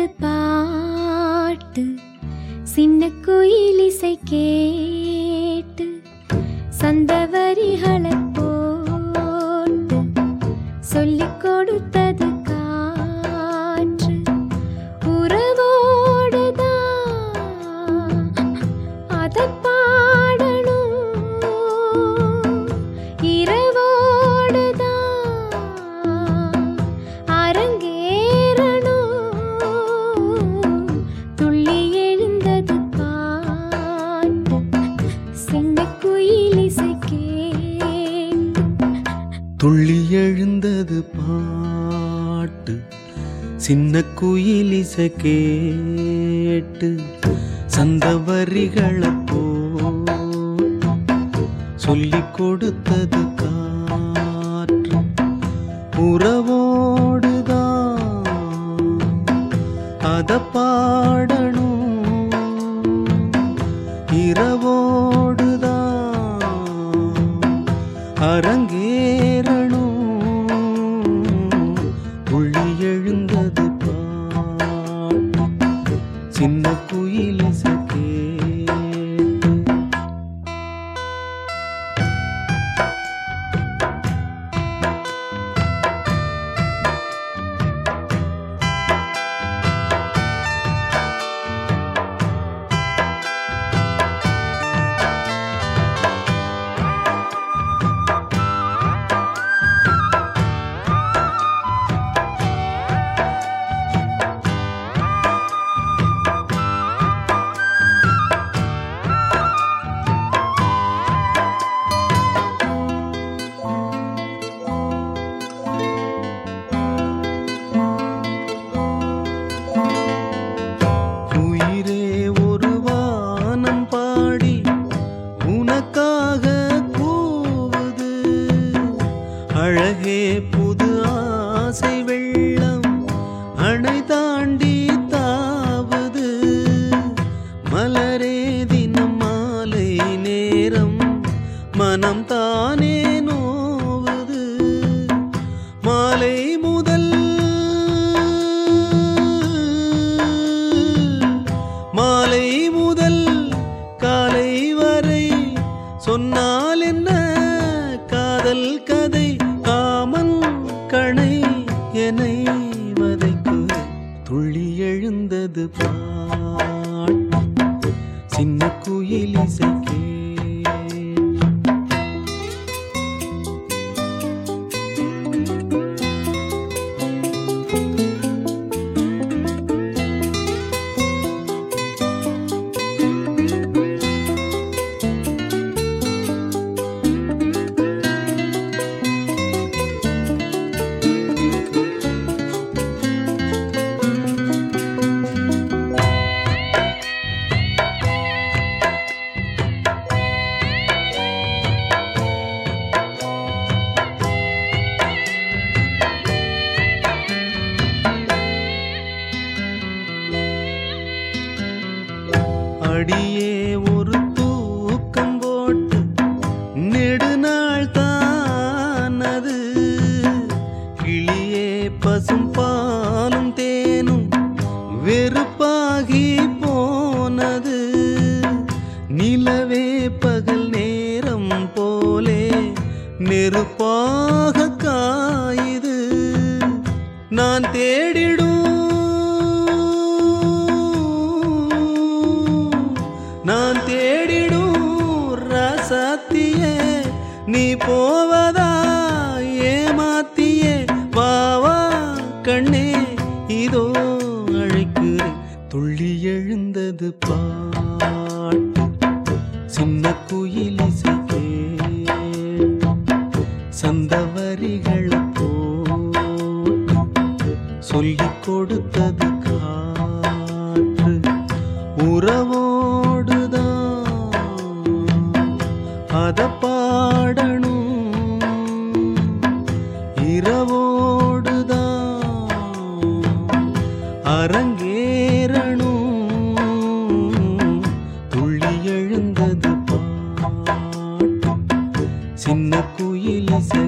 வந்த பாட்டு சின்ன குயிலிசை கேட்டு சந்தவரிகளை துள்ளி எழுந்தது பாட்டு சின்ன குயிலிச கேட்டு சந்த வரிகளை போ சொல்லி கொடுத்தது காற்று உறவோடுதான் அதை பாடணும். இரவோ சின்ன குயிலிச வதைக்கு துள்ளி எழுந்தது பாட்டு சின்ன குயில் இசை அப்படியே ஒரு தூக்கம் போட்டு நெடுநாள் தானது. கிளியே பசும் பாலும் தேனும் வெறுப்பாகி போனது. நிலவே பகல் நேரம் போலே நெருப்பாக காயுது. நான் தேடிடும் இரவோடுதான் அரங்கேறணும். துள்ளி எழுந்தது சின்ன குயில் இசை